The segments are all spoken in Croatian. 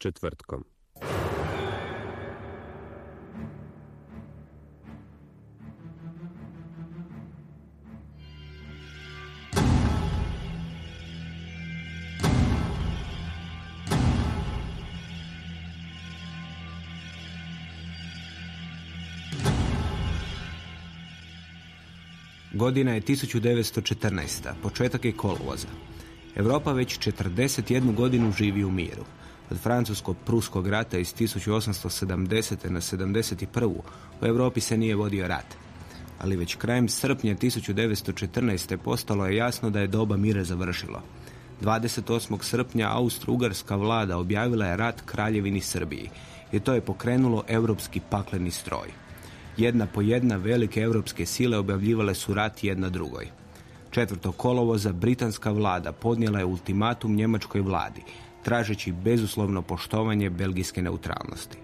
Četvrtkom. Godina je 1914. Početak je kolovoza. Europa već 41 godinu živi u miru. Od francusko-pruskog rata iz 1870. na 71. u Europi se nije vodio rat. Ali već krajem srpnja 1914. postalo je jasno da je doba mira završilo. 28. srpnja Austro-Ugarska vlada objavila je rat kraljevini Srbiji i to je pokrenulo europski pakleni stroj. Jedna po jedna velike europske sile objavljivale su rat jedna drugoj. Četvrto kolovoza britanska vlada podnijela je ultimatum njemačkoj vladi, tražeći bezuslovno poštovanje belgijske neutralnosti.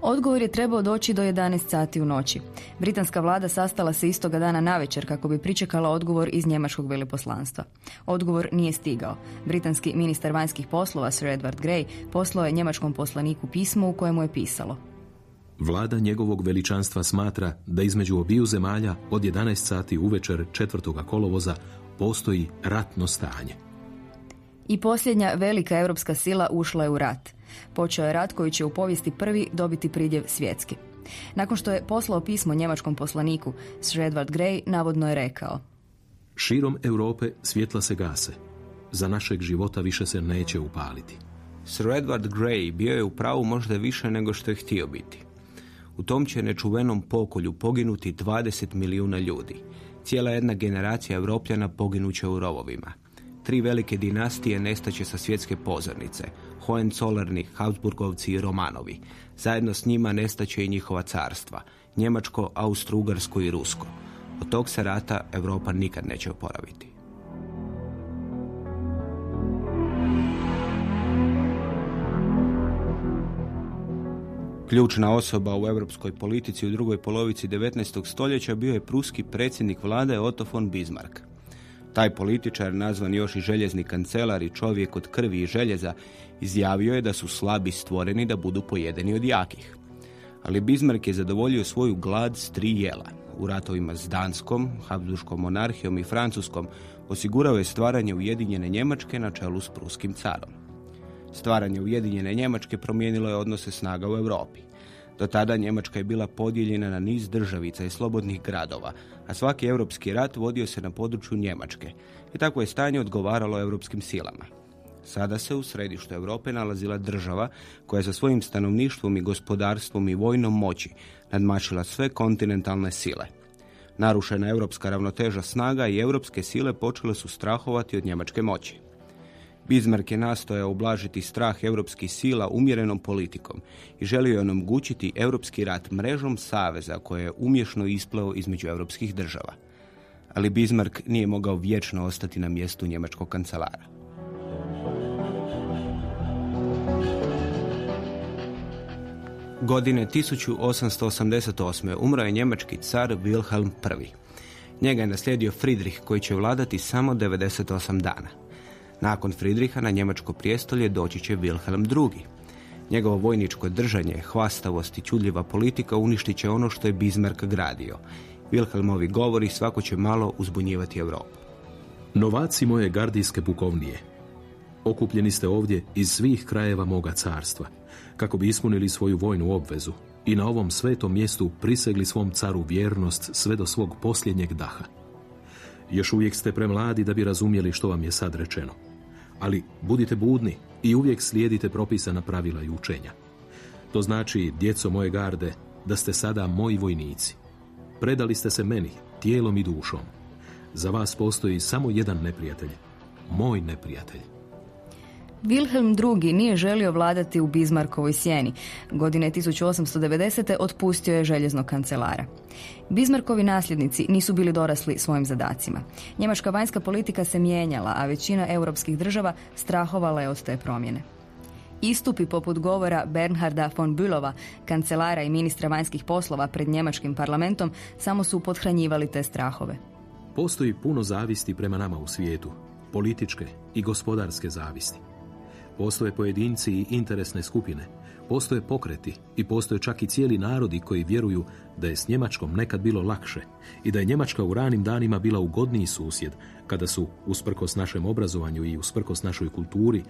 Odgovor je trebao doći do 11 sati u noći. Britanska vlada sastala se istoga dana navečer kako bi pričekala odgovor iz njemačkog veleposlanstva. Odgovor nije stigao. Britanski ministar vanjskih poslova Sir Edward Grey poslao je njemačkom poslaniku pismo u kojemu je pisalo Vlada njegovog veličanstva smatra da između obiju zemalja od 11 sati uvečer 4. kolovoza postoji ratno stanje. I posljednja velika europska sila ušla je u rat. Počeo je rat koji će u povijesti prvi dobiti pridjev svjetski. Nakon što je poslao pismo njemačkom poslaniku, Sir Edward Grey navodno je rekao Širom Europe svjetla se gase. Za našeg života više se neće upaliti. Sir Edward Grey bio je u pravu možda više nego što je htio biti. U tom će nečuvenom pokolju poginuti 20 milijuna ljudi. Cijela jedna generacija Evropljana poginuće u rovovima. Tri velike dinastije nestaće sa svjetske pozornice. Hohenzollernni, Habsburgovci i Romanovi. Zajedno s njima nestaće i njihova carstva. Njemačko, Austro-Ugarsko i Rusko. Od tog se rata Europa nikad neće oporaviti. Ključna osoba u europskoj politici u drugoj polovici 19. stoljeća bio je pruski predsjednik vlade Otto von Bismarck. Taj političar, nazvan još i željezni kancelar i čovjek od krvi i željeza, izjavio je da su slabi stvoreni da budu pojedeni od jakih. Ali Bismarck je zadovoljio svoju glad s tri jela. U ratovima s Danskom, Habsburgskom monarhijom i Francuskom osigurao je stvaranje Ujedinjene Njemačke na čelu s pruskim carom. Stvaranje Ujedinjene Njemačke promijenilo je odnose snaga u Europi. Do tada Njemačka je bila podijeljena na niz državica i slobodnih gradova, a svaki europski rat vodio se na području Njemačke i tako je stanje odgovaralo europskim silama. Sada se u središtu Europe nalazila država koja je sa svojim stanovništvom i gospodarstvom i vojnom moći nadmašila sve kontinentalne sile. Narušena europska ravnoteža snaga i europske sile počele su strahovati od njemačke moći. Bismarck je nastojao ublažiti strah europskih sila umjerenom politikom i želio je onemogućiti europski rat mrežom saveza koje je umješno ispleo između europskih država. Ali Bismarck nije mogao vječno ostati na mjestu njemačkog kancelara. Godine 1888. umro je njemački car Wilhelm I. Njega je naslijedio Friedrich koji će vladati samo 98 dana. Nakon Fridriha na njemačko prijestolje doći će Wilhelm II. Njegovo vojničko držanje, hvastavost i čudljiva politika uništit će ono što je Bismarck gradio. Wilhelmovi govori svako će malo uzbunjivati Europu. Novaci moje gardijske pukovnije, okupljeni ste ovdje iz svih krajeva moga carstva, kako bi ispunili svoju vojnu obvezu, i na ovom svetom mjestu prisegli svom caru vjernost sve do svog posljednjeg daha. Još uvijek ste premladi da bi razumjeli što vam je sad rečeno. Ali budite budni i uvijek slijedite propisana pravila i učenja. To znači, djeco moje garde, da ste sada moji vojnici. Predali ste se meni, tijelom i dušom. Za vas postoji samo jedan neprijatelj. Moj neprijatelj. Wilhelm II. nije želio vladati u Bismarckovoj sjeni. Godine 1890. otpustio je željeznog kancelara. Bismarckovi nasljednici nisu bili dorasli svojim zadacima. Njemačka vanjska politika se mijenjala, a većina europskih država strahovala je od te promjene. Istupi poput govora Bernharda von Bülova, kancelara i ministra vanjskih poslova pred njemačkim parlamentom, samo su podhranjivali te strahove. Postoji puno zavisti prema nama u svijetu, političke i gospodarske zavisti. Postoje pojedinci i interesne skupine, postoje pokreti i postoje čak i cijeli narodi koji vjeruju da je s Njemačkom nekad bilo lakše i da je Njemačka u ranim danima bila ugodniji susjed kada su, usprkos našem obrazovanju i usprkos našoj kulturi,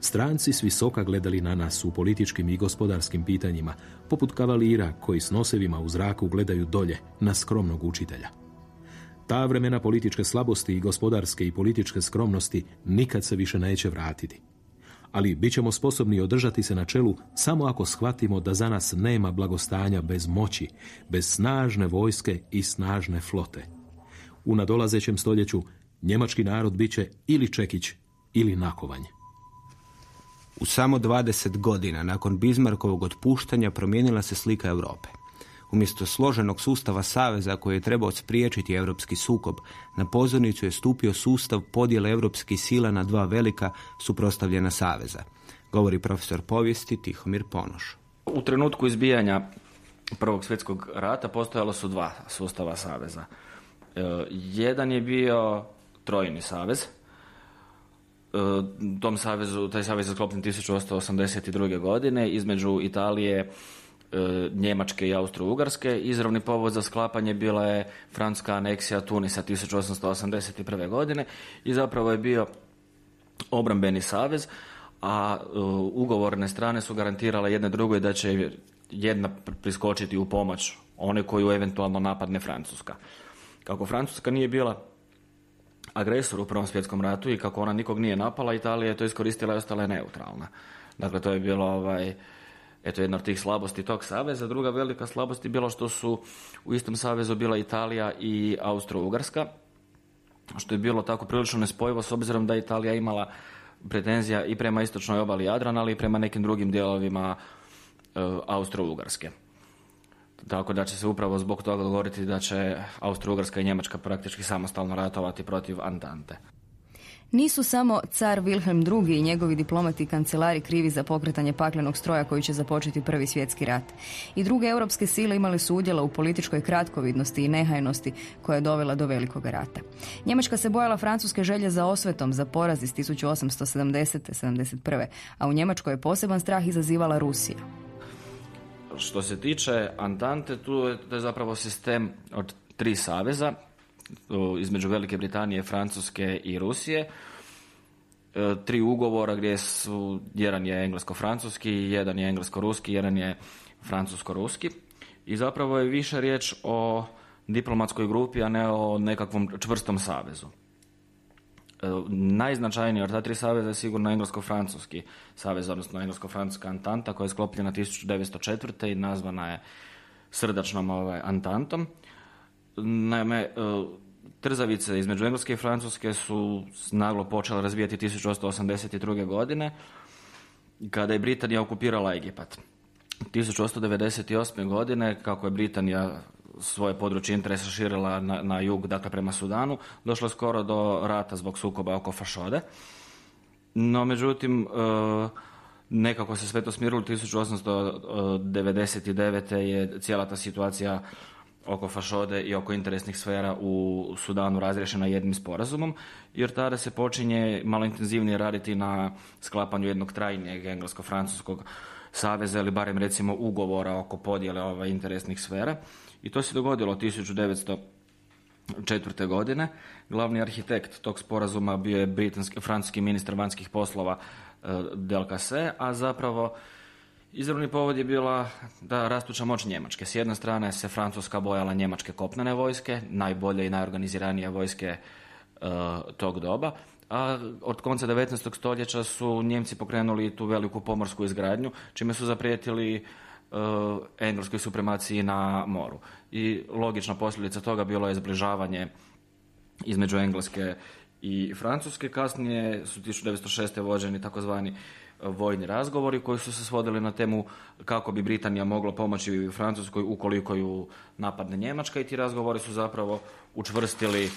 stranci s visoka gledali na nas u političkim i gospodarskim pitanjima, poput kavalira koji s nosevima u zraku gledaju dolje na skromnog učitelja. Ta vremena političke slabosti i gospodarske i političke skromnosti nikad se više neće vratiti ali bit ćemo sposobni održati se na čelu samo ako shvatimo da za nas nema blagostanja bez moći, bez snažne vojske i snažne flote. U nadolazećem stoljeću njemački narod bit će ili čekić ili nakovanj. U samo 20 godina nakon Bismarckovog otpuštanja promijenila se slika Europe. Umjesto složenog sustava saveza koji je trebao spriječiti europski sukob, na pozornicu je stupio sustav podjele europskih sila na dva velika suprostavljena saveza, govori profesor povijesti Tihomir Ponoš. U trenutku izbijanja Prvog svjetskog rata postojalo su dva sustava saveza. E, jedan je bio trojni savez. E, tom savezu, taj savez je sklopljen 1882. godine između Italije, Njemačke i Austro-Ugarske. Izravni povod za sklapanje bila je francuska aneksija Tunisa 1881. godine i zapravo je bio obrambeni savez, a e, ugovorne strane su garantirale jedne drugoj da će jedna priskočiti u pomoć one koju eventualno napadne Francuska. Kako Francuska nije bila agresor u Prvom svjetskom ratu i kako ona nikog nije napala, Italija je to iskoristila i ostala je neutralna. Dakle, to je bilo ovaj, eto jedna od tih slabosti tog saveza. Druga velika slabost je bilo što su u istom savezu bila Italija i Austro-Ugarska, što je bilo tako prilično nespojivo s obzirom da je Italija imala pretenzija i prema istočnoj obali Jadrana, ali i prema nekim drugim dijelovima e, Austro-Ugarske. Tako da će se upravo zbog toga govoriti da će Austro-Ugarska i Njemačka praktički samostalno ratovati protiv Antante. Nisu samo car Wilhelm II i njegovi diplomati i kancelari krivi za pokretanje paklenog stroja koji će započeti prvi svjetski rat. I druge europske sile imali su udjela u političkoj kratkovidnosti i nehajnosti koja je dovela do velikog rata. Njemačka se bojala francuske želje za osvetom za poraz iz 1870. 71. A u Njemačkoj je poseban strah izazivala Rusija. Što se tiče Antante, tu je, to je zapravo sistem od tri saveza između Velike Britanije, Francuske i Rusije. E, tri ugovora gdje su, jedan je englesko-francuski, jedan je englesko-ruski, jedan je francusko-ruski. I zapravo je više riječ o diplomatskoj grupi, a ne o nekakvom čvrstom savezu. E, najznačajniji od ta tri saveza je sigurno englesko-francuski savez, odnosno englesko-francuska antanta koja je sklopljena 1904. i nazvana je srdačnom ovaj, antantom. Naime, e, trzavice između Engleske i Francuske su naglo počele razvijati 1882. godine kada je Britanija okupirala Egipat. 1898. godine, kako je Britanija svoje područje interesa širila na, na jug, dakle prema Sudanu, došlo skoro do rata zbog sukoba oko Fašode. No, međutim, e, nekako se sve to smirilo. 1899. je cijela ta situacija oko fašode i oko interesnih sfera u Sudanu razriješena jednim sporazumom, jer tada se počinje malo intenzivnije raditi na sklapanju jednog trajnijeg englesko-francuskog saveza ili barem recimo ugovora oko podjele ovaj, interesnih sfera. I to se dogodilo 1904. godine. Glavni arhitekt tog sporazuma bio je britanski, francuski ministar vanjskih poslova eh, Del Casse, a zapravo Izravni povod je bila da rastuća moć Njemačke. S jedne strane se Francuska bojala njemačke kopnene vojske, najbolje i najorganiziranije vojske e, tog doba, a od konca 19. stoljeća su Njemci pokrenuli tu veliku pomorsku izgradnju, čime su zaprijetili uh, engleskoj supremaciji na moru. I logična posljedica toga bilo je zbližavanje između Engleske i Francuske. Kasnije su 1906. vođeni takozvani vojni razgovori koji su se svodili na temu kako bi Britanija mogla pomoći Francuskoj ukoliko ju napadne Njemačka i ti razgovori su zapravo učvrstili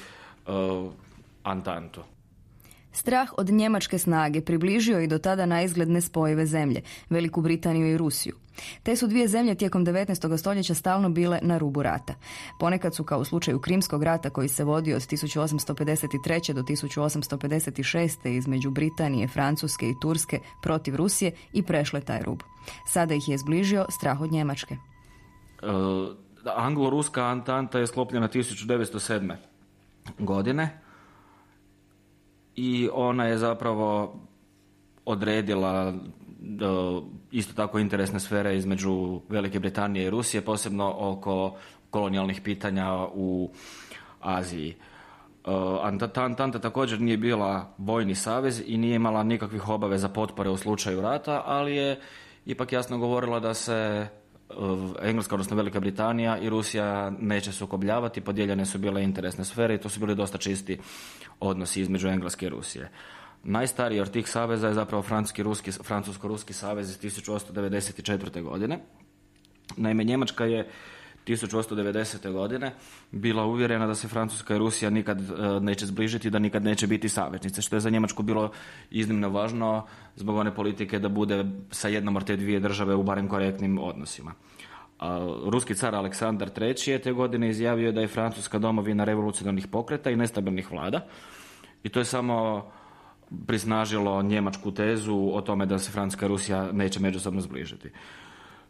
uh, Antantu. Strah od njemačke snage približio i do tada na spojive zemlje, Veliku Britaniju i Rusiju. Te su dvije zemlje tijekom 19. stoljeća stalno bile na rubu rata. Ponekad su kao u slučaju Krimskog rata koji se vodio od 1853. do 1856. između Britanije, Francuske i Turske protiv Rusije i prešle taj rub. Sada ih je zbližio strah od Njemačke. Uh, Anglo-ruska antanta je sklopljena 1907. godine i ona je zapravo odredila isto tako interesne sfere između Velike Britanije i Rusije, posebno oko kolonijalnih pitanja u Aziji. Antanta također nije bila vojni savez i nije imala nikakvih obaveza potpore u slučaju rata, ali je ipak jasno govorila da se Engleska, odnosno Velika Britanija i Rusija neće sukobljavati, podijeljene su bile interesne sfere i to su bili dosta čisti odnosi između Engleske i Rusije. Najstariji od tih saveza je zapravo Francusko-Ruski savez iz 1894. godine. Naime, Njemačka je 1890. godine bila uvjerena da se Francuska i Rusija nikad e, neće zbližiti, da nikad neće biti saveznice, što je za Njemačku bilo iznimno važno zbog one politike da bude sa jednom od te dvije države u barem korektnim odnosima. ruski car Aleksandar III. je te godine izjavio da je Francuska domovina revolucionarnih pokreta i nestabilnih vlada i to je samo prisnažilo njemačku tezu o tome da se Francuska Rusija neće međusobno zbližiti.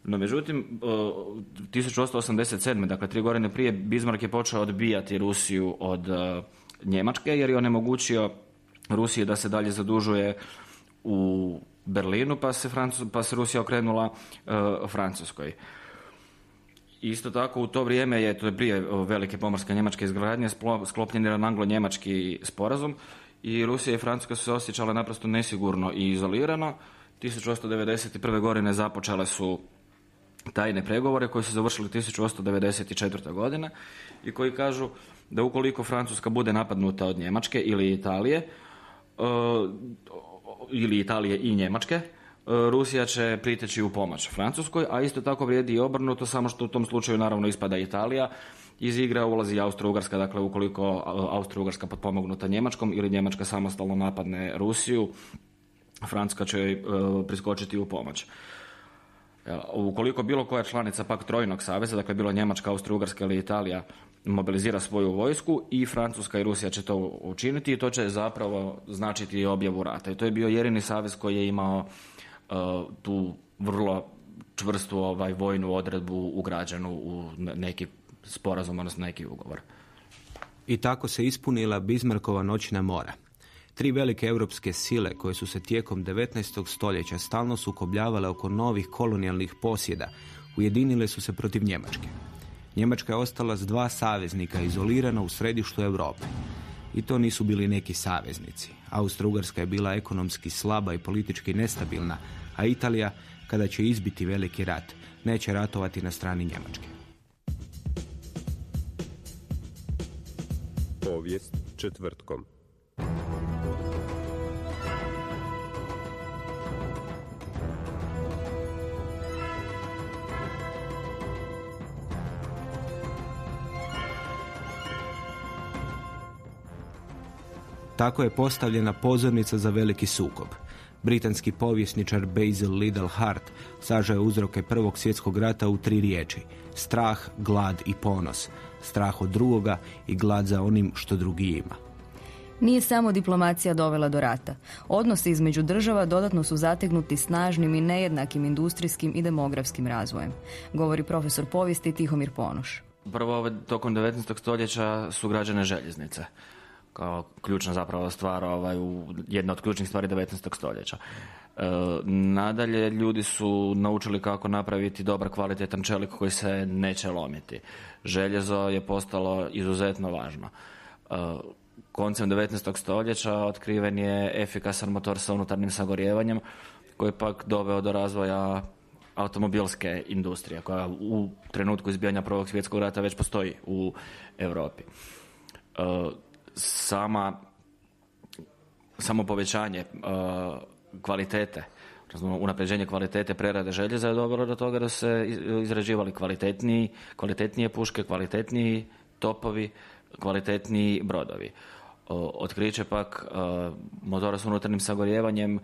No međutim, 1887. dakle tri godine prije, Bismarck je počeo odbijati Rusiju od e, Njemačke jer je onemogućio Rusije da se dalje zadužuje u Berlinu pa se, pa se Rusija okrenula uh, Francuskoj. Isto tako u to vrijeme je, to je prije velike pomorske njemačke izgradnje, sklopljen jedan anglo-njemački sporazum i Rusija i Francuska su se osjećale naprosto nesigurno i izolirano. 1891. godine započele su tajne pregovore koji su završili 1894. godine i koji kažu da ukoliko Francuska bude napadnuta od Njemačke ili Italije, e, ili Italije i Njemačke, e, Rusija će priteći u pomoć Francuskoj, a isto tako vrijedi i obrnuto, samo što u tom slučaju naravno ispada Italija, iz igre ulazi Austro-Ugarska, dakle ukoliko Austro-Ugarska potpomognuta Njemačkom ili Njemačka samostalno napadne Rusiju, Francuska će joj priskočiti u pomoć. Ukoliko bilo koja članica pak trojnog saveza, dakle bilo Njemačka, Austro-Ugarska ili Italija, mobilizira svoju vojsku i Francuska i Rusija će to učiniti i to će zapravo značiti objavu rata. I to je bio jedini savez koji je imao uh, tu vrlo čvrstu ovaj, vojnu odredbu ugrađenu u neki sporazum, odnosno neki ugovor. I tako se ispunila Bismarckova noćna mora. Tri velike europske sile koje su se tijekom 19. stoljeća stalno sukobljavale oko novih kolonijalnih posjeda, ujedinile su se protiv Njemačke. Njemačka je ostala s dva saveznika izolirana u središtu Europe. I to nisu bili neki saveznici. Austro-Ugarska je bila ekonomski slaba i politički nestabilna, a Italija, kada će izbiti veliki rat, neće ratovati na strani Njemačke. Povijest četvrtkom. Tako je postavljena pozornica za veliki sukob. Britanski povjesničar Basil Liddell Hart sažao uzroke Prvog svjetskog rata u tri riječi. Strah, glad i ponos. Strah od drugoga i glad za onim što drugi ima. Nije samo diplomacija dovela do rata. Odnosi između država dodatno su zategnuti snažnim i nejednakim industrijskim i demografskim razvojem, govori profesor povijesti Tihomir Ponoš. Prvo, tokom 19. stoljeća su građane željeznice. Kao ključna zapravo stvar, ovaj, jedna od ključnih stvari 19. stoljeća. E, nadalje, ljudi su naučili kako napraviti dobar kvalitetan čelik koji se neće lomiti. Željezo je postalo izuzetno važno. E, koncem 19. stoljeća otkriven je efikasan motor sa unutarnjim sagorjevanjem koji je pak doveo do razvoja automobilske industrije koja u trenutku izbijanja Prvog svjetskog rata već postoji u Europi. Sama samo povećanje e, kvalitete unapređenje kvalitete prerade željeza je dovelo do toga da se izrađivali kvalitetniji, kvalitetnije puške, kvalitetniji topovi, kvalitetniji brodovi. Otkriće pak e, motora s unutarnjim sagorjevanjem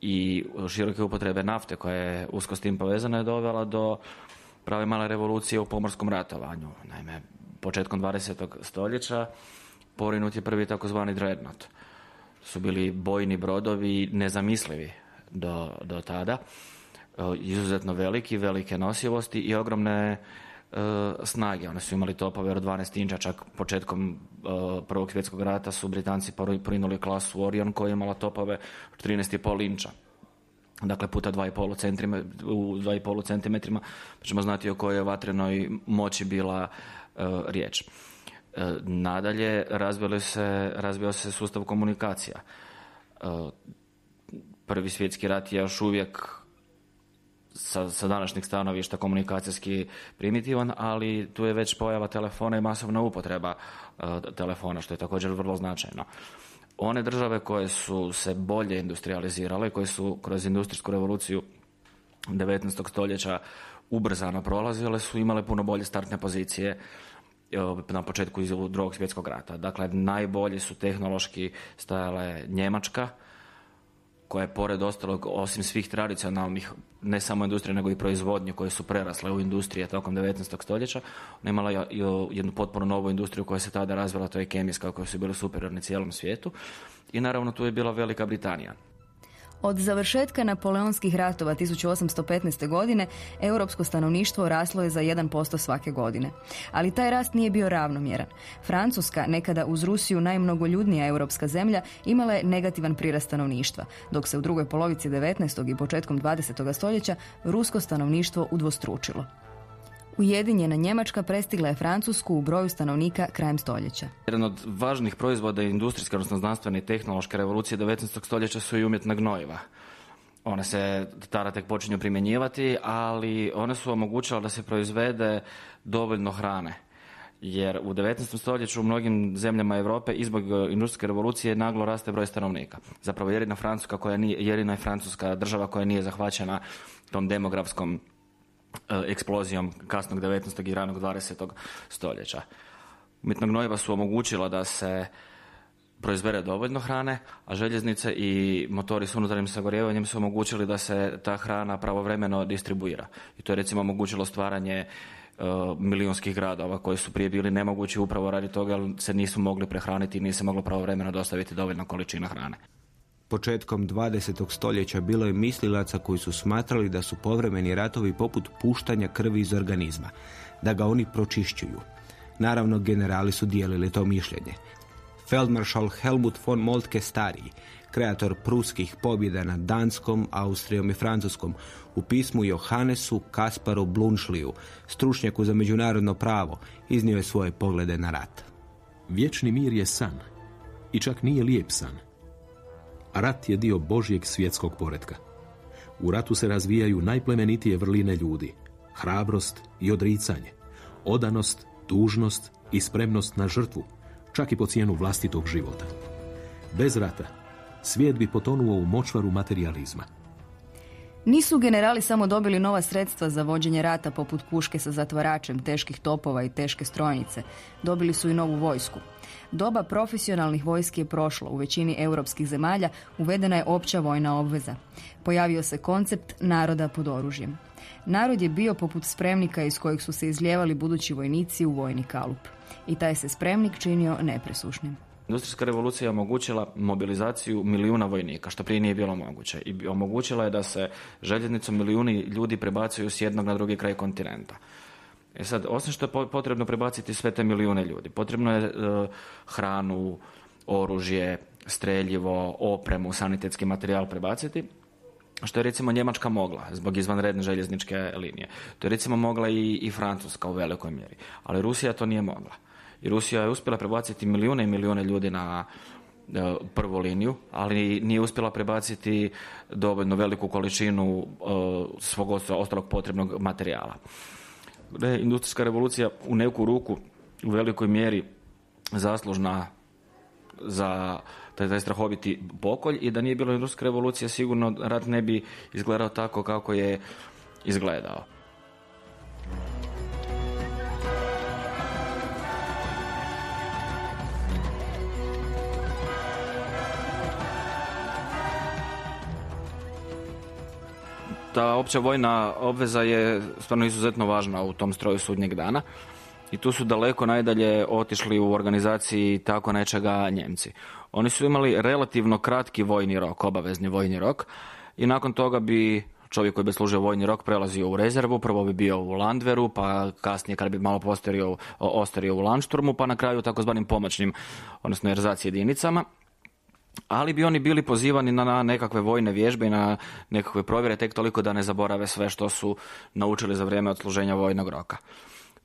i široke upotrebe nafte koja je usko s tim povezana je dovela do prave male revolucije u pomorskom ratovanju. Naime, početkom 20. stoljeća porinut je prvi takozvani dreadnought. Su bili bojni brodovi nezamislivi do, do tada. E, izuzetno veliki, velike nosivosti i ogromne e, snage. One su imali topove od 12 inča, čak početkom e, Prvog svjetskog rata su Britanci porinuli klasu Orion koja je imala topove od 13,5 inča. Dakle, puta 2,5 cm, u 2,5 cm, pa ćemo znati o kojoj vatrenoj moći bila riječ. Nadalje, razvio se, razvio se sustav komunikacija. Prvi svjetski rat je još uvijek sa, sa današnjeg stanovišta komunikacijski primitivan, ali tu je već pojava telefona i masovna upotreba e, telefona, što je također vrlo značajno. One države koje su se bolje industrializirale, koje su kroz industrijsku revoluciju 19. stoljeća ubrzano prolazile, su imale puno bolje startne pozicije e, na početku iz drugog svjetskog rata. Dakle, najbolji su tehnološki stajale Njemačka, koja je pored ostalog, osim svih tradicionalnih, ne samo industrije, nego i proizvodnje koje su prerasle u industrije tokom 19. stoljeća, ona imala jednu potpuno novu industriju koja se tada razvila, to je kemijska, koja su bili superiorni cijelom svijetu. I naravno tu je bila Velika Britanija. Od završetka napoleonskih ratova 1815. godine europsko stanovništvo raslo je za 1% svake godine. Ali taj rast nije bio ravnomjeran. Francuska, nekada uz Rusiju najmnogoljudnija europska zemlja, imala je negativan prirast stanovništva, dok se u drugoj polovici 19. i početkom 20. stoljeća rusko stanovništvo udvostručilo. Ujedinjena Njemačka prestigla je Francusku u broju stanovnika krajem stoljeća. Jedan od važnih proizvoda industrijske, odnosno znanstvene i tehnološke revolucije 19. stoljeća su i umjetna gnojiva. One se tada tek počinju primjenjivati, ali one su omogućile da se proizvede dovoljno hrane. Jer u 19. stoljeću u mnogim zemljama Europe izbog industrijske revolucije naglo raste broj stanovnika. Zapravo jedina Francuska koja nije, jedina je Francuska država koja nije zahvaćena tom demografskom eksplozijom kasnog 19. i ranog 20. stoljeća. Umjetna gnojiva su omogućila da se proizvede dovoljno hrane, a željeznice i motori s unutarnjim sagorjevanjem su omogućili da se ta hrana pravovremeno distribuira. I to je recimo omogućilo stvaranje uh, milijunskih gradova koji su prije bili nemogući upravo radi toga jer se nisu mogli prehraniti i nije se moglo pravovremeno dostaviti dovoljna količina hrane. Početkom 20. stoljeća bilo je mislilaca koji su smatrali da su povremeni ratovi poput puštanja krvi iz organizma, da ga oni pročišćuju. Naravno, generali su dijelili to mišljenje. Feldmaršal Helmut von Moltke stariji, kreator pruskih pobjeda nad Danskom, Austrijom i Francuskom, u pismu Johannesu Kasparu Blunšliju, stručnjaku za međunarodno pravo, iznio je svoje poglede na rat. Vječni mir je san. I čak nije lijep san Rat je dio Božjeg svjetskog poretka. U ratu se razvijaju najplemenitije vrline ljudi. Hrabrost i odricanje. Odanost, dužnost i spremnost na žrtvu, čak i po cijenu vlastitog života. Bez rata, svijet bi potonuo u močvaru materializma. Nisu generali samo dobili nova sredstva za vođenje rata poput puške sa zatvaračem, teških topova i teške strojnice. Dobili su i novu vojsku. Doba profesionalnih vojski je prošlo. U većini europskih zemalja uvedena je opća vojna obveza. Pojavio se koncept naroda pod oružjem. Narod je bio poput spremnika iz kojeg su se izljevali budući vojnici u vojni kalup. I taj se spremnik činio nepresušnim. Industrijska revolucija je omogućila mobilizaciju milijuna vojnika, što prije nije bilo moguće. I omogućila je da se željeznicom milijuni ljudi prebacuju s jednog na drugi kraj kontinenta. E sad, osim što je potrebno prebaciti sve te milijune ljudi, potrebno je e, hranu, oružje, streljivo, opremu, sanitetski materijal prebaciti, što je recimo Njemačka mogla zbog izvanredne željezničke linije. To je recimo mogla i, i Francuska u velikoj mjeri, ali Rusija to nije mogla. I Rusija je uspjela prebaciti milijune i milijune ljudi na e, prvu liniju, ali nije uspjela prebaciti dovoljno veliku količinu e, svog ostalog potrebnog materijala. Industrijska revolucija u neku ruku u velikoj mjeri zaslužna za taj, taj strahoviti pokolj i da nije bilo industrijska revolucija sigurno rat ne bi izgledao tako kako je izgledao. Ta opća vojna obveza je stvarno izuzetno važna u tom stroju sudnjeg dana i tu su daleko najdalje otišli u organizaciji tako nečega Njemci. Oni su imali relativno kratki vojni rok, obavezni vojni rok i nakon toga bi čovjek koji bi služio vojni rok prelazio u rezervu, prvo bi bio u Landveru, pa kasnije kad bi malo postario, ostario u Landsturmu, pa na kraju takozvanim pomoćnim, odnosno erzac jedinicama ali bi oni bili pozivani na nekakve vojne vježbe i na nekakve provjere tek toliko da ne zaborave sve što su naučili za vrijeme odsluženja vojnog roka.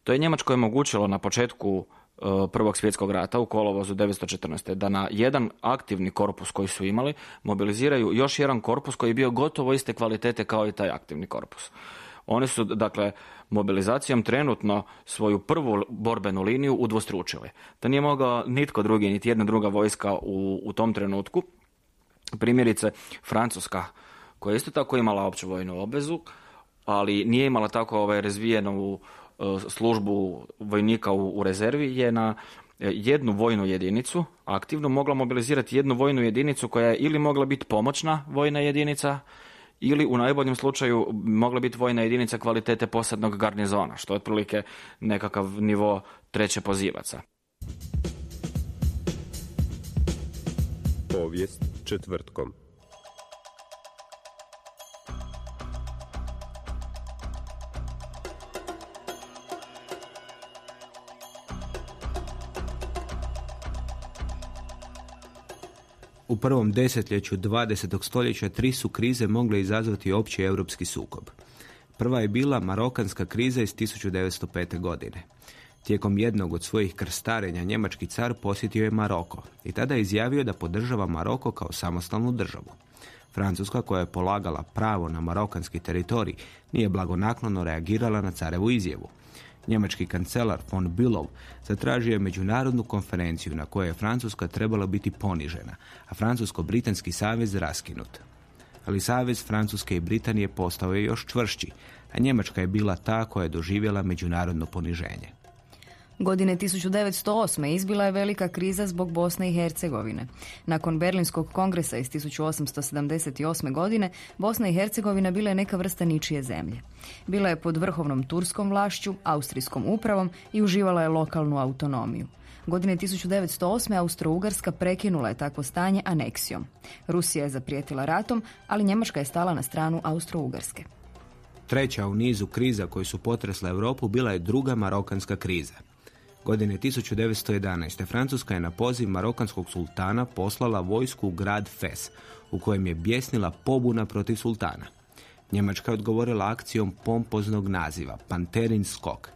To je Njemačko omogućilo na početku e, Prvog svjetskog rata u kolovozu 1914. da na jedan aktivni korpus koji su imali mobiliziraju još jedan korpus koji je bio gotovo iste kvalitete kao i taj aktivni korpus. Oni su, dakle, mobilizacijom trenutno svoju prvu borbenu liniju udvostručili. To nije mogao nitko drugi, niti jedna druga vojska u, u tom trenutku. Primjerice, Francuska, koja je isto tako imala opću vojnu obvezu, ali nije imala tako ovaj, razvijenu e, službu vojnika u, u rezervi, je na e, jednu vojnu jedinicu aktivno mogla mobilizirati jednu vojnu jedinicu koja je ili mogla biti pomoćna vojna jedinica ili u najboljem slučaju mogla biti vojna jedinica kvalitete posadnog garnizona, što je otprilike nekakav nivo treće pozivaca. Povijest četvrtkom. U prvom desetljeću 20. stoljeća tri su krize mogle izazvati opći europski sukob. Prva je bila marokanska kriza iz 1905. godine. Tijekom jednog od svojih krstarenja njemački car posjetio je Maroko i tada je izjavio da podržava Maroko kao samostalnu državu. Francuska, koja je polagala pravo na marokanski teritorij, nije blagonaklono reagirala na carevu izjavu. Njemački kancelar von Bülow zatražio je međunarodnu konferenciju na kojoj je Francuska trebala biti ponižena, a Francusko-Britanski savez raskinut. Ali savez Francuske i Britanije postao je još čvršći, a Njemačka je bila ta koja je doživjela međunarodno poniženje. Godine 1908. izbila je velika kriza zbog Bosne i Hercegovine. Nakon Berlinskog kongresa iz 1878. godine, Bosna i Hercegovina bila je neka vrsta ničije zemlje. Bila je pod vrhovnom turskom vlašću, austrijskom upravom i uživala je lokalnu autonomiju. Godine 1908. Austro-Ugarska prekinula je takvo stanje aneksijom. Rusija je zaprijetila ratom, ali Njemačka je stala na stranu Austro-Ugarske. Treća u nizu kriza koji su potresle Europu bila je druga marokanska kriza. Godine 1911. Francuska je na poziv marokanskog sultana poslala vojsku u grad Fes, u kojem je bjesnila pobuna protiv sultana. Njemačka je odgovorila akcijom pompoznog naziva, Panterin skok.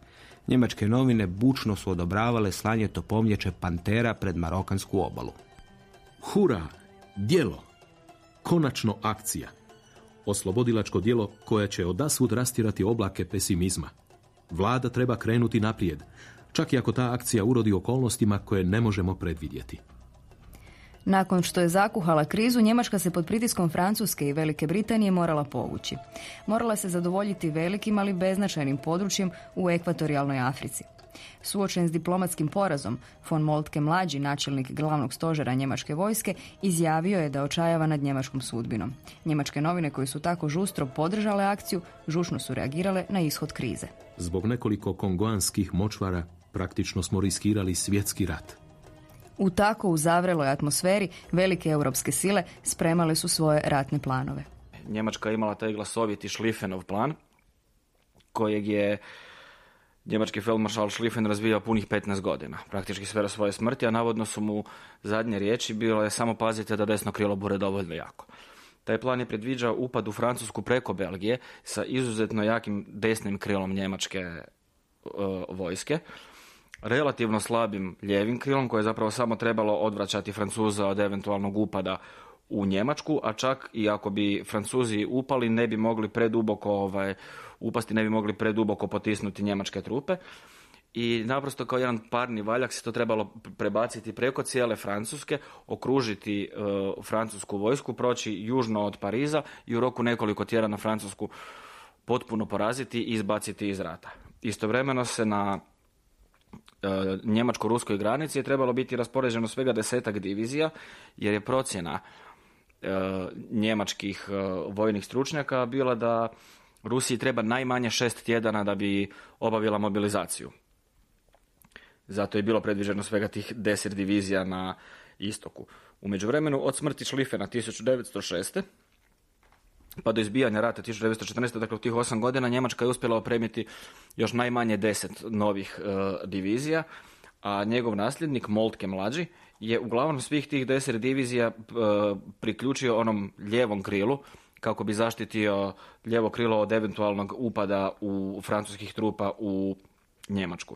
Njemačke novine bučno su odobravale slanje topovnječe Pantera pred marokansku obalu. Hura! Djelo! Konačno akcija! Oslobodilačko djelo koje će odasvud rastirati oblake pesimizma. Vlada treba krenuti naprijed, čak i ako ta akcija urodi okolnostima koje ne možemo predvidjeti. Nakon što je zakuhala krizu, Njemačka se pod pritiskom Francuske i Velike Britanije morala povući. Morala se zadovoljiti velikim, ali beznačajnim područjem u ekvatorijalnoj Africi. Suočen s diplomatskim porazom, von Moltke mlađi, načelnik glavnog stožera njemačke vojske, izjavio je da očajava nad njemačkom sudbinom. Njemačke novine koje su tako žustro podržale akciju, žučno su reagirale na ishod krize. Zbog nekoliko kongoanskih močvara praktično smo riskirali svjetski rat. U tako uzavreloj atmosferi velike europske sile spremale su svoje ratne planove. Njemačka je imala taj glasoviti Šlifenov plan, kojeg je njemački feldmaršal Schlieffen razvijao punih 15 godina, praktički sve do svoje smrti, a navodno su mu zadnje riječi bilo je samo pazite da desno krilo bude dovoljno jako. Taj plan je predviđao upad u Francusku preko Belgije sa izuzetno jakim desnim krilom njemačke e, vojske, relativno slabim ljevim krilom koje je zapravo samo trebalo odvraćati Francuza od eventualnog upada u Njemačku, a čak i ako bi Francuzi upali ne bi mogli preduboko ovaj, upasti, ne bi mogli preduboko potisnuti njemačke trupe. I naprosto kao jedan parni valjak se to trebalo prebaciti preko cijele Francuske, okružiti e, francusku vojsku, proći južno od Pariza i u roku nekoliko tjedana Francusku potpuno poraziti i izbaciti iz rata. Istovremeno se na njemačko-ruskoj granici je trebalo biti raspoređeno svega desetak divizija, jer je procjena E, njemačkih e, vojnih stručnjaka bila da Rusiji treba najmanje šest tjedana da bi obavila mobilizaciju. Zato je bilo predviđeno svega tih deset divizija na istoku. U međuvremenu od smrti Šlifena 1906. pa do izbijanja rata 1914. dakle u tih osam godina Njemačka je uspjela opremiti još najmanje deset novih e, divizija, a njegov nasljednik Moltke mlađi je uglavnom svih tih deset divizija e, priključio onom lijevom krilu kako bi zaštitio lijevo krilo od eventualnog upada u francuskih trupa u Njemačku.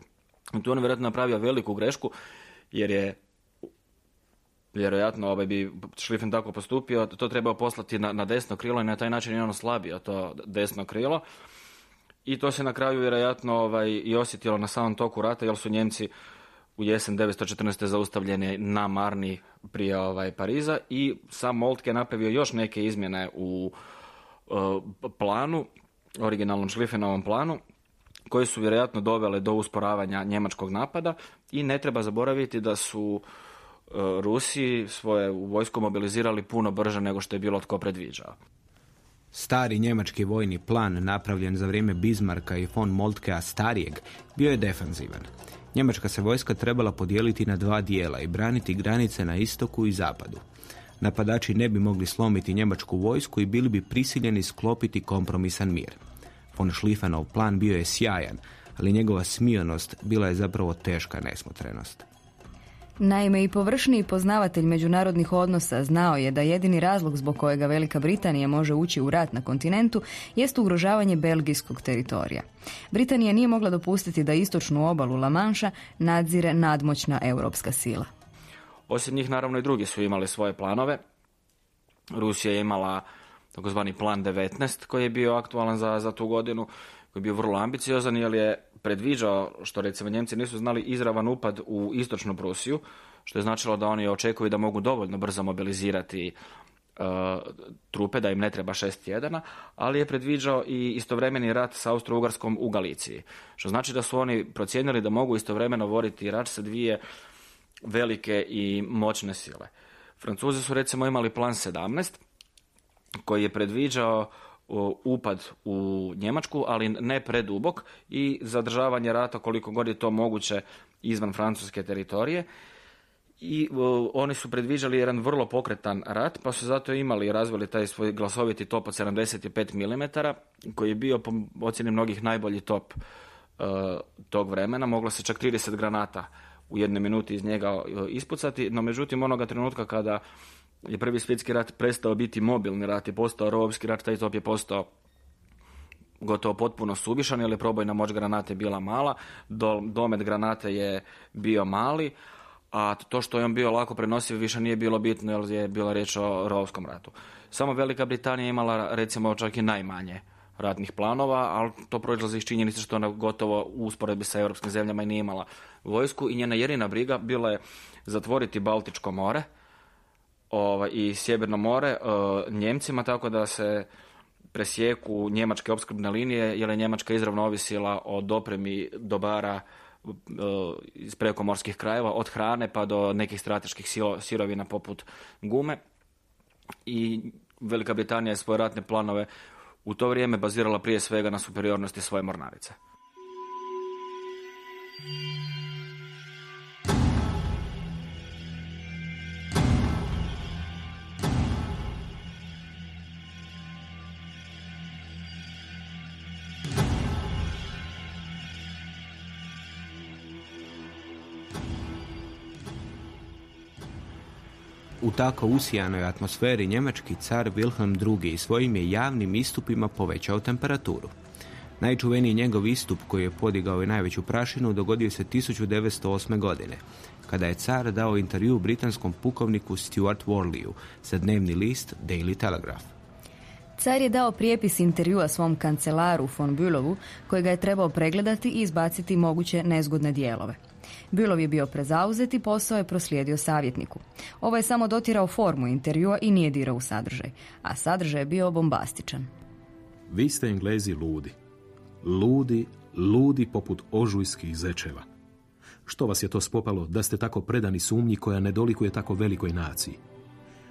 Tu on vjerojatno napravio veliku grešku jer je vjerojatno ovaj bi Šlifen tako postupio, to trebao poslati na, na desno krilo i na taj način je ono slabio to desno krilo. I to se na kraju vjerojatno ovaj, i osjetilo na samom toku rata, jer su Njemci u jesen 1914. zaustavljene na Marni prije ovaj, Pariza i sam Moltke napravio još neke izmjene u uh, planu, originalnom Šlifenovom planu, koje su vjerojatno dovele do usporavanja njemačkog napada i ne treba zaboraviti da su uh, Rusi svoje vojsko mobilizirali puno brže nego što je bilo tko predviđao. Stari njemački vojni plan napravljen za vrijeme Bismarka i von Moltkea starijeg bio je defanzivan. Njemačka se vojska trebala podijeliti na dva dijela i braniti granice na istoku i zapadu. Napadači ne bi mogli slomiti njemačku vojsku i bili bi prisiljeni sklopiti kompromisan mir. Von Schlieffenov plan bio je sjajan, ali njegova smijonost bila je zapravo teška nesmotrenost. Naime, i površniji poznavatelj međunarodnih odnosa znao je da jedini razlog zbog kojega Velika Britanija može ući u rat na kontinentu jest ugrožavanje belgijskog teritorija. Britanija nije mogla dopustiti da istočnu obalu La Manša nadzire nadmoćna europska sila. Osim njih, naravno, i drugi su imali svoje planove. Rusija je imala takozvani plan 19 koji je bio aktualan za, za tu godinu, koji je bio vrlo ambiciozan jer je predviđao, što recimo Njemci nisu znali, izravan upad u istočnu Prusiju, što je značilo da oni očekuju da mogu dovoljno brzo mobilizirati e, trupe, da im ne treba šest tjedana, ali je predviđao i istovremeni rat sa Austro-Ugarskom u Galiciji. Što znači da su oni procijenili da mogu istovremeno voditi rat sa dvije velike i moćne sile. Francuzi su recimo imali plan 17, koji je predviđao upad u Njemačku, ali ne predubok i zadržavanje rata koliko god je to moguće izvan francuske teritorije. I oni su predviđali jedan vrlo pokretan rat, pa su zato imali i razvili taj svoj glasoviti top od 75 mm, koji je bio po ocjeni mnogih najbolji top uh, tog vremena. Moglo se čak 30 granata u jednoj minuti iz njega ispucati, no međutim onoga trenutka kada je prvi svjetski rat prestao biti mobilni rat i postao rovski rat, taj top je postao gotovo potpuno suvišan, jer je probojna moć granate bila mala, domet granate je bio mali, a to što je on bio lako prenosiv više nije bilo bitno jer je bilo riječ o rovskom ratu. Samo Velika Britanija imala recimo čak i najmanje ratnih planova, ali to proizlazi iz činjenice što ona gotovo u usporedbi sa europskim zemljama i nije imala vojsku i njena jedina briga bila je zatvoriti Baltičko more, ovaj, i Sjeverno more uh, Njemcima, tako da se presjeku njemačke opskrbne linije, jer je Njemačka izravno ovisila o dopremi dobara uh, iz prekomorskih krajeva, od hrane pa do nekih strateških sirovina poput gume. I Velika Britanija je svoje ratne planove u to vrijeme bazirala prije svega na superiornosti svoje mornarice. Tako usijanoj atmosferi njemački car Wilhelm II. svojim je javnim istupima povećao temperaturu. Najčuveniji njegov istup koji je podigao i najveću prašinu dogodio se 1908. godine, kada je car dao intervju britanskom pukovniku Stuart Worleyu za dnevni list Daily Telegraph. Car je dao prijepis intervjua svom kancelaru von Bülovu, koji ga je trebao pregledati i izbaciti moguće nezgodne dijelove. Bülov je bio prezauzet i posao je proslijedio savjetniku. Ovo je samo dotirao formu intervjua i nije dirao u sadržaj, a sadržaj je bio bombastičan. Vi ste Englezi ludi. Ludi, ludi poput ožujskih zečeva. Što vas je to spopalo da ste tako predani sumnji koja ne dolikuje tako velikoj naciji?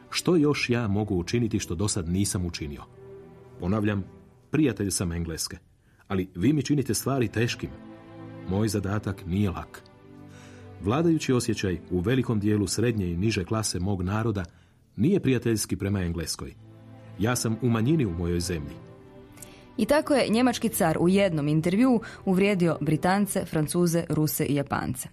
Što još ja mogu učiniti što do sad nisam učinio? Ponavljam, prijatelj sam Engleske, ali vi mi činite stvari teškim. Moj zadatak nije lak. Vladajući osjećaj u velikom dijelu srednje i niže klase mog naroda nije prijateljski prema Engleskoj. Ja sam u manjini u mojoj zemlji. I tako je njemački car u jednom intervjuu uvrijedio Britance, Francuze, Ruse i Japance.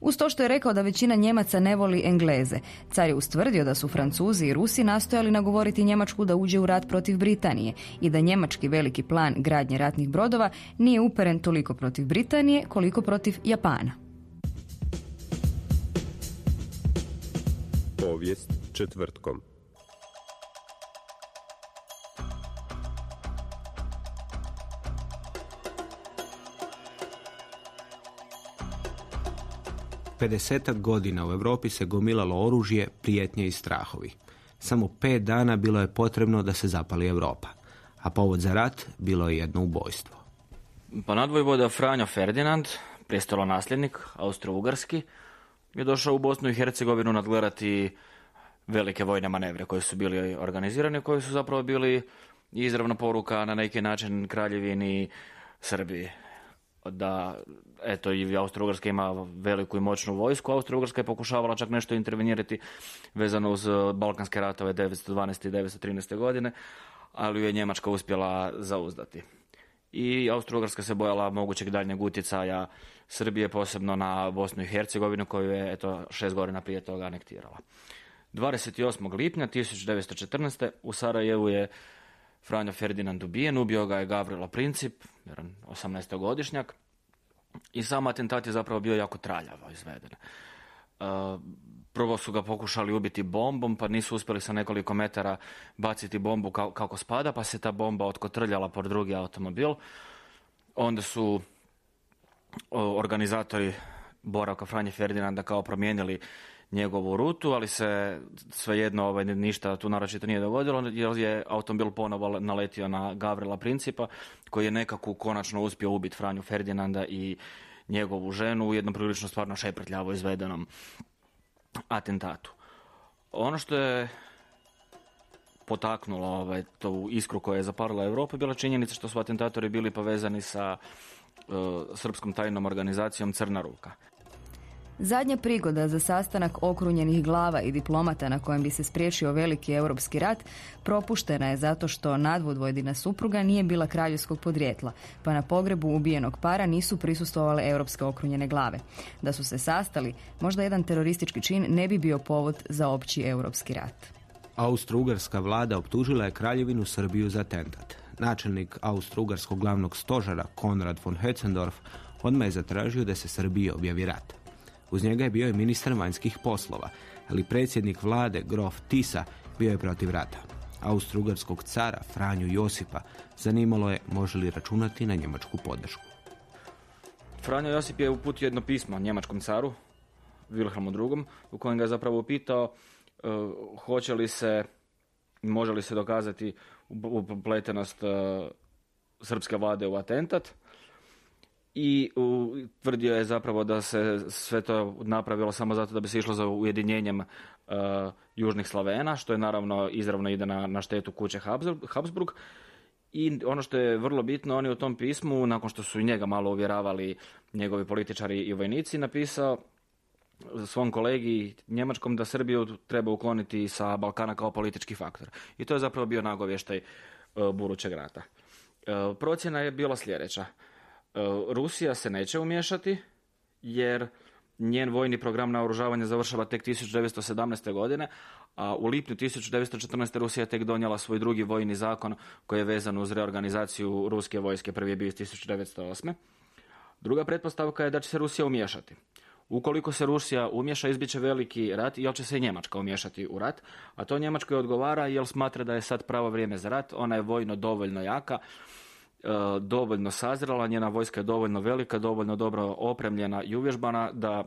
Uz to što je rekao da većina Njemaca ne voli Engleze, car je ustvrdio da su Francuzi i Rusi nastojali nagovoriti Njemačku da uđe u rat protiv Britanije i da njemački veliki plan gradnje ratnih brodova nije uperen toliko protiv Britanije koliko protiv Japana. Povijest četvrtkom. 50 godina u Europi se gomilalo oružje, prijetnje i strahovi. Samo pet dana bilo je potrebno da se zapali Europa, a povod za rat bilo je jedno ubojstvo. Pa nadvojvoda Franjo Ferdinand, prijestolo nasljednik, austro-ugarski, je došao u Bosnu i Hercegovinu nadgledati velike vojne manevre koje su bili organizirane, koji su zapravo bili izravna poruka na neki način kraljevini Srbiji da eto i Austro-Ugrska ima veliku i moćnu vojsku. Austro-Ugrska je pokušavala čak nešto intervenirati vezano uz Balkanske ratove 1912. i 1913. godine, ali ju je Njemačka uspjela zauzdati. I Austro-Ugrska se bojala mogućeg daljnjeg utjecaja Srbije, posebno na Bosnu i Hercegovinu, koju je eto šest godina prije toga anektirala. 28. lipnja 1914. u Sarajevu je Franjo Ferdinand ubijen, ubio ga je Gavrilo Princip, 18-godišnjak, i sam atentat je zapravo bio jako traljavo izveden. Uh, prvo su ga pokušali ubiti bombom, pa nisu uspjeli sa nekoliko metara baciti bombu kako spada, pa se ta bomba otkotrljala pod drugi automobil. Onda su organizatori boravka Franje Ferdinanda kao promijenili njegovu rutu, ali se svejedno ovaj, ništa tu naročito nije dogodilo, jer je automobil ponovo naletio na Gavrila Principa, koji je nekako konačno uspio ubiti Franju Ferdinanda i njegovu ženu u jednom prilično stvarno šeprtljavo izvedenom atentatu. Ono što je potaknulo ovaj, tu iskru koja je zaparila Europu bila činjenica što su atentatori bili povezani sa uh, srpskom tajnom organizacijom Crna ruka. Zadnja prigoda za sastanak okrunjenih glava i diplomata na kojem bi se spriječio veliki europski rat propuštena je zato što nadvodvojdina supruga nije bila kraljevskog podrijetla, pa na pogrebu ubijenog para nisu prisustvovale europske okrunjene glave. Da su se sastali, možda jedan teroristički čin ne bi bio povod za opći europski rat. Austro-Ugarska vlada optužila je kraljevinu Srbiju za atentat. Načelnik Austro-Ugarskog glavnog stožara Konrad von Hetzendorf odmah je zatražio da se Srbiji objavi rat. Uz njega je bio i ministar vanjskih poslova, ali predsjednik vlade, grof Tisa, bio je protiv rata. Austro-Ugarskog cara Franju Josipa zanimalo je može li računati na njemačku podršku. Franjo Josip je uputio jedno pismo njemačkom caru, Wilhelmu II, u kojem ga zapravo upitao uh, hoće li se, može li se dokazati upletenost uh, srpske vlade u atentat, i tvrdio je zapravo da se sve to napravilo samo zato da bi se išlo za ujedinjenjem uh, južnih Slavena, što je naravno izravno ide na, na štetu kuće Habsburg. I ono što je vrlo bitno, on je u tom pismu, nakon što su njega malo uvjeravali njegovi političari i vojnici, napisao svom kolegi njemačkom da Srbiju treba ukloniti sa Balkana kao politički faktor. I to je zapravo bio nagovještaj uh, budućeg rata. Uh, procjena je bila sljedeća. E, Rusija se neće umješati jer njen vojni program naoružavanja završava tek 1917. godine, a u lipnju 1914. Rusija je tek donijela svoj drugi vojni zakon koji je vezan uz reorganizaciju ruske vojske, prvi je bio iz 1908. Druga pretpostavka je da će se Rusija umiješati. Ukoliko se Rusija umješa, izbit veliki rat, jel će se i Njemačka umješati u rat, a to Njemačkoj odgovara jer smatra da je sad pravo vrijeme za rat, ona je vojno dovoljno jaka, dovoljno sazrela, njena vojska je dovoljno velika, dovoljno dobro opremljena i uvježbana da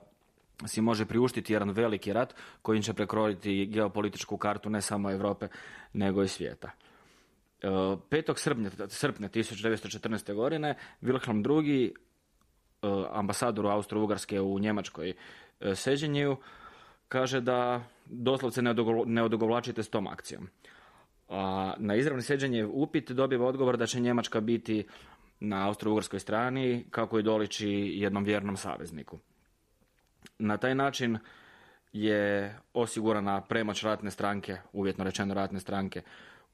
si može priuštiti jedan veliki rat kojim će prekrojiti geopolitičku kartu ne samo Europe nego i svijeta. 5. E, srpnja, srpnja 1914. godine Wilhelm II E, ambasadoru Austro-Ugarske u Njemačkoj e, seđenju, kaže da doslovce ne odogovlačite s tom akcijom. A na izravni seđenje upit dobiva odgovor da će Njemačka biti na austro-ugarskoj strani kako i doliči jednom vjernom savezniku. Na taj način je osigurana premoć ratne stranke, uvjetno rečeno ratne stranke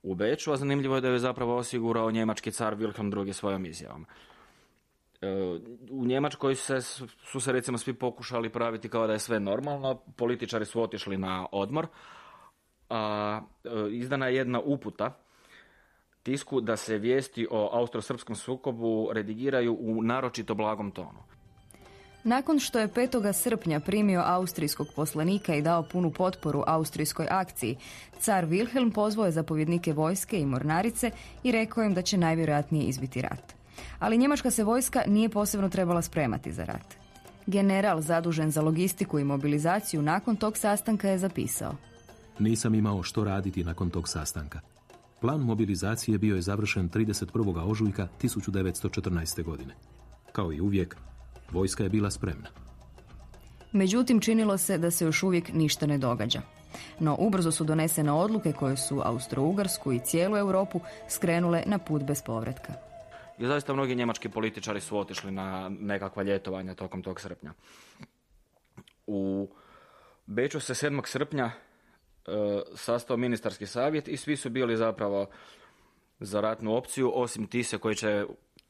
u Beču, a zanimljivo je da je zapravo osigurao njemački car Wilhelm II svojom izjavom. E, u Njemačkoj se, su se recimo svi pokušali praviti kao da je sve normalno, političari su otišli na odmor, a e, izdana je jedna uputa tisku da se vijesti o austro-srpskom sukobu redigiraju u naročito blagom tonu. Nakon što je 5. srpnja primio austrijskog poslanika i dao punu potporu austrijskoj akciji, car Wilhelm pozvao je zapovjednike vojske i mornarice i rekao im da će najvjerojatnije izbiti rat ali njemačka se vojska nije posebno trebala spremati za rat. General zadužen za logistiku i mobilizaciju nakon tog sastanka je zapisao. Nisam imao što raditi nakon tog sastanka. Plan mobilizacije bio je završen 31. ožujka 1914. godine. Kao i uvijek, vojska je bila spremna. Međutim, činilo se da se još uvijek ništa ne događa. No ubrzo su donesene odluke koje su Austro-Ugarsku i cijelu Europu skrenule na put bez povratka i zaista mnogi njemački političari su otišli na nekakva ljetovanja tokom tog srpnja. U Beču se 7. srpnja sastao ministarski savjet i svi su bili zapravo za ratnu opciju, osim Tise koji će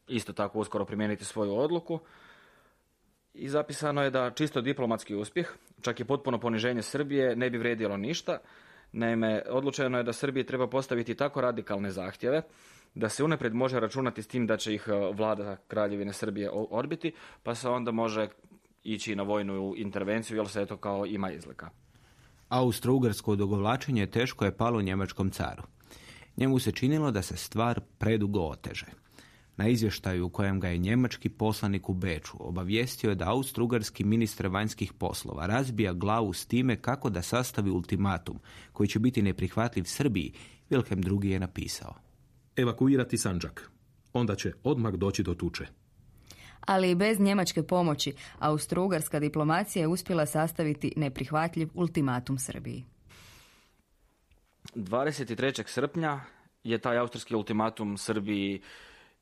isto tako uskoro primijeniti svoju odluku. I zapisano je da čisto diplomatski uspjeh, čak i potpuno poniženje Srbije, ne bi vrijedilo ništa. Naime, odlučeno je da Srbiji treba postaviti tako radikalne zahtjeve da se unaprijed može računati s tim da će ih e, vlada Kraljevine Srbije odbiti, pa se onda može ići na vojnu intervenciju, jer se eto kao ima izlika. Austro-ugarsko teško je palo njemačkom caru. Njemu se činilo da se stvar predugo oteže. Na izvještaju u kojem ga je njemački poslanik u Beču obavijestio je da austrougarski ministar vanjskih poslova razbija glavu s time kako da sastavi ultimatum koji će biti neprihvatljiv Srbiji, Wilhelm II je napisao evakuirati Sanđak. Onda će odmah doći do tuče. Ali i bez njemačke pomoći, austrougarska diplomacija je uspjela sastaviti neprihvatljiv ultimatum Srbiji. 23. srpnja je taj austrijski ultimatum Srbiji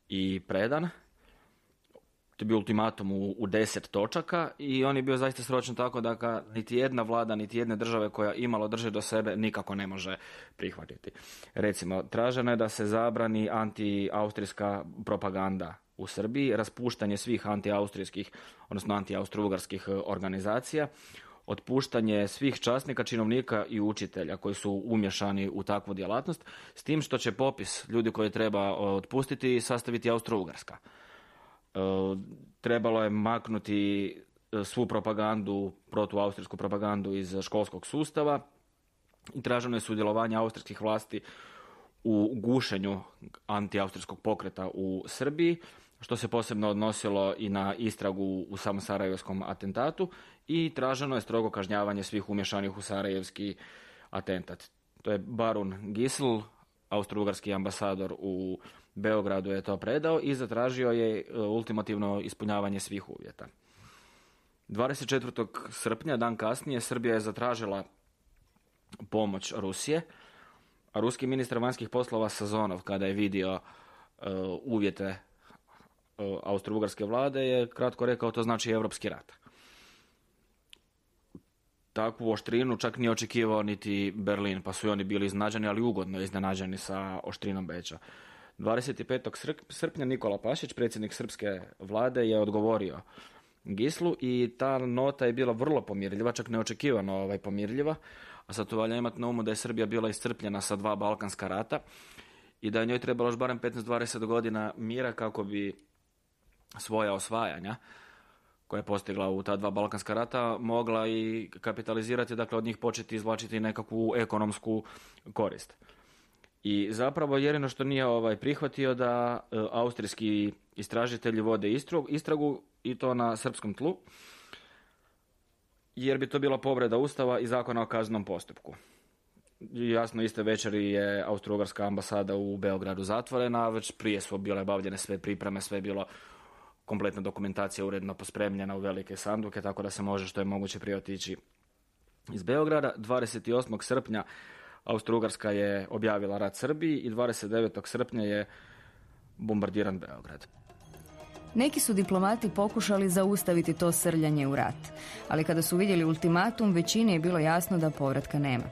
i predan to je bio ultimatum u, u deset točaka i on je bio zaista sročen tako da ga niti jedna vlada, niti jedne države koja imalo drže do sebe nikako ne može prihvatiti. Recimo, traženo je da se zabrani anti-austrijska propaganda u Srbiji, raspuštanje svih anti-austrijskih, odnosno anti-austrougarskih organizacija, otpuštanje svih časnika, činovnika i učitelja koji su umješani u takvu djelatnost, s tim što će popis ljudi koje treba otpustiti sastaviti Austro-Ugarska. E, trebalo je maknuti e, svu propagandu, protuaustrijsku propagandu iz školskog sustava i traženo je sudjelovanje austrijskih vlasti u gušenju antiaustrijskog pokreta u Srbiji, što se posebno odnosilo i na istragu u samosarajevskom atentatu i traženo je strogo kažnjavanje svih umješanih u sarajevski atentat. To je Barun Gisl, austrougarski ambasador u Beogradu je to predao i zatražio je e, ultimativno ispunjavanje svih uvjeta. 24. srpnja, dan kasnije, Srbija je zatražila pomoć Rusije, a ruski ministar vanjskih poslova Sazonov, kada je vidio e, uvjete uh, austro-ugarske vlade, je kratko rekao to znači evropski rat. Takvu oštrinu čak nije očekivao niti Berlin, pa su i oni bili iznenađeni, ali ugodno iznenađeni sa oštrinom Beča. 25. srpnja Nikola Pašić, predsjednik srpske vlade, je odgovorio Gislu i ta nota je bila vrlo pomirljiva, čak neočekivano ovaj, pomirljiva. A sad tu valja imati na umu da je Srbija bila iscrpljena sa dva Balkanska rata i da je njoj trebalo još barem 15-20 godina mira kako bi svoja osvajanja koja je postigla u ta dva Balkanska rata mogla i kapitalizirati, dakle od njih početi izvlačiti nekakvu ekonomsku korist. I zapravo jedino što nije ovaj prihvatio da e, austrijski istražitelji vode istragu i to na srpskom tlu, jer bi to bila povreda Ustava i zakona o kaznenom postupku. Jasno, iste večeri je Austro-Ugarska ambasada u Beogradu zatvorena, već prije su bile bavljene sve pripreme, sve je bilo kompletna dokumentacija uredno pospremljena u velike sanduke, tako da se može što je moguće prije otići iz Beograda. 28. srpnja Austro-Ugarska je objavila rat Srbiji i 29. srpnja je bombardiran Beograd. Neki su diplomati pokušali zaustaviti to srljanje u rat, ali kada su vidjeli ultimatum, većini je bilo jasno da povratka nema.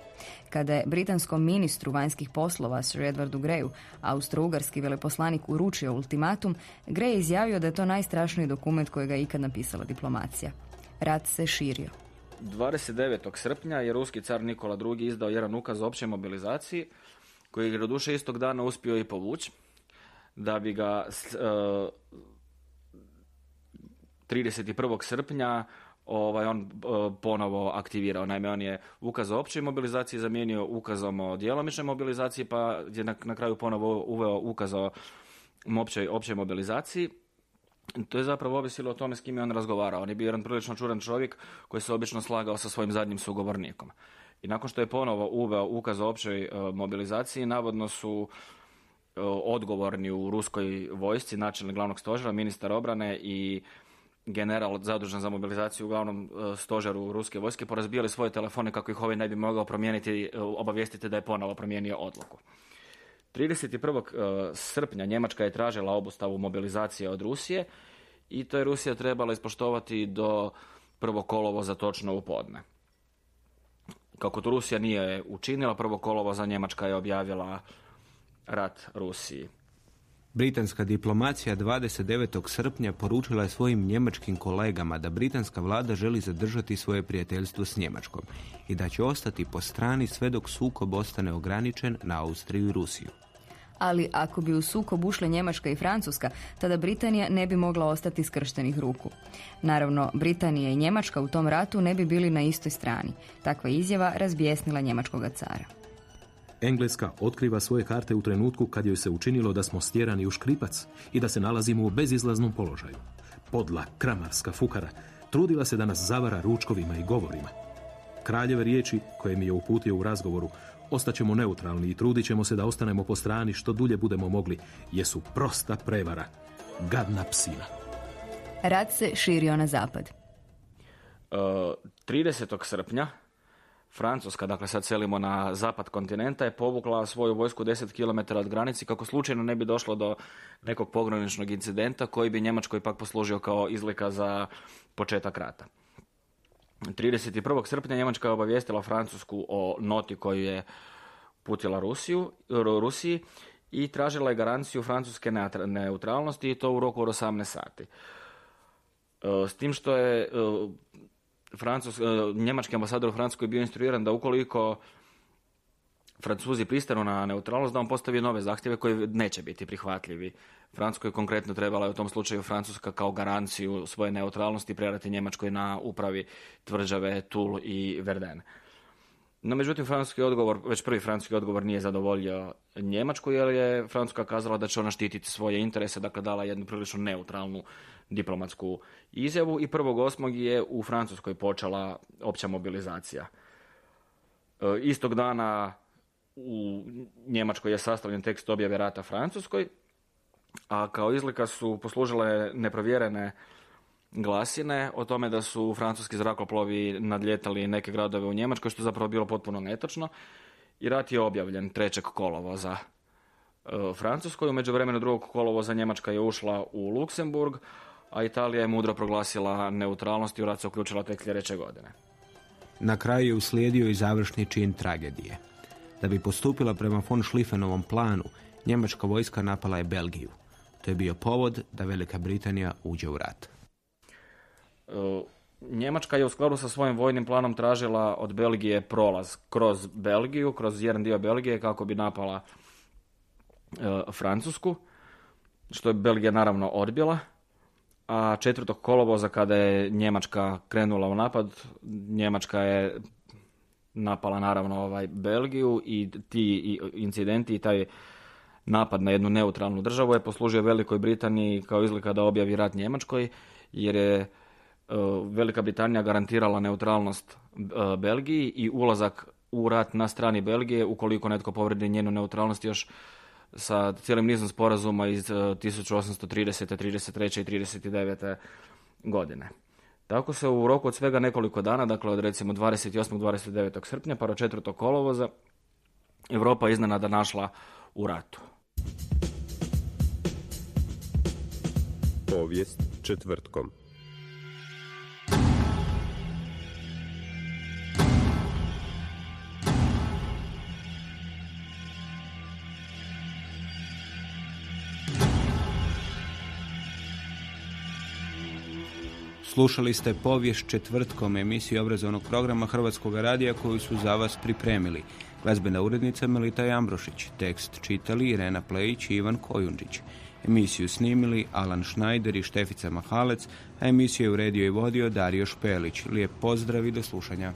Kada je britanskom ministru vanjskih poslova Sir Edwardu Greyu austro-ugarski veleposlanik uručio ultimatum, Gray je izjavio da je to najstrašniji dokument kojega je ikad napisala diplomacija. Rat se širio. 29. srpnja je ruski car Nikola II. izdao jedan ukaz o općoj mobilizaciji koji je do duše istog dana uspio i povući da bi ga 31. E, srpnja ovaj, on e, ponovo aktivirao. Naime, on je ukaz o općoj mobilizaciji zamijenio ukazom o djelomičnoj mobilizaciji, pa je na, na kraju ponovo uveo ukaz o općoj, općoj mobilizaciji. To je zapravo ovisilo o tome s kim je on razgovarao. On je bio jedan prilično čuran čovjek koji se obično slagao sa svojim zadnjim sugovornikom. I nakon što je ponovo uveo ukaz o općoj e, mobilizaciji, navodno su e, odgovorni u ruskoj vojsci, načelnik glavnog stožera, ministar obrane i general zadužen za mobilizaciju u glavnom e, stožeru ruske vojske porazbijali svoje telefone kako ih ovaj ne bi mogao promijeniti, obavijestiti da je ponovo promijenio odluku. 31. E, srpnja Njemačka je tražila obustavu mobilizacije od Rusije i to je Rusija trebala ispoštovati do prvo kolovo za točno u podne. Kako to Rusija nije učinila, prvo kolovo za Njemačka je objavila rat Rusiji. Britanska diplomacija 29. srpnja poručila je svojim njemačkim kolegama da britanska vlada želi zadržati svoje prijateljstvo s Njemačkom i da će ostati po strani sve dok sukob ostane ograničen na Austriju i Rusiju. Ali ako bi u sukob ušle Njemačka i Francuska, tada Britanija ne bi mogla ostati skrštenih ruku. Naravno, Britanija i Njemačka u tom ratu ne bi bili na istoj strani. Takva izjava razbijesnila njemačkog cara. Engleska otkriva svoje karte u trenutku kad joj se učinilo da smo stjerani u škripac i da se nalazimo u bezizlaznom položaju. Podla, kramarska fukara trudila se da nas zavara ručkovima i govorima. Kraljeve riječi koje mi je uputio u razgovoru ostaćemo neutralni i trudit ćemo se da ostanemo po strani što dulje budemo mogli, jesu prosta prevara, gadna psina. Rat se širio na zapad. Uh, 30. srpnja Francuska, dakle sad selimo na zapad kontinenta, je povukla svoju vojsku 10 km od granici kako slučajno ne bi došlo do nekog pograničnog incidenta koji bi Njemačkoj pak poslužio kao izlika za početak rata. 31. srpnja Njemačka je obavijestila Francusku o noti koju je putila Rusiju, Rusiji i tražila je garanciju francuske neutralnosti i to u roku od 18 sati. E, s tim što je e, Francus, e, njemački ambasador u Francuskoj bio instruiran da ukoliko Francuzi pristanu na neutralnost, da on postavi nove zahtjeve koji neće biti prihvatljivi. Francuskoj konkretno trebala je u tom slučaju Francuska kao garanciju svoje neutralnosti predati Njemačkoj na upravi tvrđave Toul i Verden. No, međutim, francuski odgovor, već prvi francuski odgovor nije zadovoljio Njemačku, jer je Francuska kazala da će ona štititi svoje interese, dakle dala jednu prilično neutralnu diplomatsku izjavu i 1.8. je u Francuskoj počela opća mobilizacija. E, istog dana u Njemačkoj je sastavljen tekst objave rata Francuskoj, a kao izlika su poslužile neprovjerene glasine o tome da su francuski zrakoplovi nadljetali neke gradove u Njemačkoj, što je zapravo bilo potpuno netočno. I rat je objavljen 3. kolovoza e, Francuskoj. U međuvremenu drugog kolovoza Njemačka je ušla u Luksemburg, a Italija je mudro proglasila neutralnost i u rat se uključila tek sljedeće godine. Na kraju je uslijedio i završni čin tragedije. Da bi postupila prema von Schlieffenovom planu, njemačka vojska napala je Belgiju. To je bio povod da Velika Britanija uđe u rat. Njemačka je u skladu sa svojim vojnim planom tražila od Belgije prolaz kroz Belgiju, kroz jedan dio Belgije kako bi napala Francusku, što je Belgija naravno odbila a četvrtog kolovoza kada je Njemačka krenula u napad, Njemačka je napala naravno ovaj Belgiju i ti incidenti i taj napad na jednu neutralnu državu je poslužio Velikoj Britaniji kao izlika da objavi rat Njemačkoj jer je e, Velika Britanija garantirala neutralnost e, Belgiji i ulazak u rat na strani Belgije ukoliko netko povredi njenu neutralnost još sa cijelim nizom sporazuma iz 1830. 33. i 39. godine. Tako se u roku od svega nekoliko dana, dakle od recimo 28. 29. srpnja pa do 4. kolovoza, Europa iznenada našla u ratu. Povijest četvrtkom. Slušali ste povijest četvrtkom emisiju obrazovnog programa Hrvatskog radija koju su za vas pripremili. Glazbena urednica Melita Jambrošić, tekst čitali Irena Plejić i Ivan Kojundžić. Emisiju snimili Alan Schneider i Štefica Mahalec, a emisiju je uredio i vodio Dario Špelić. Lijep pozdrav i do slušanja.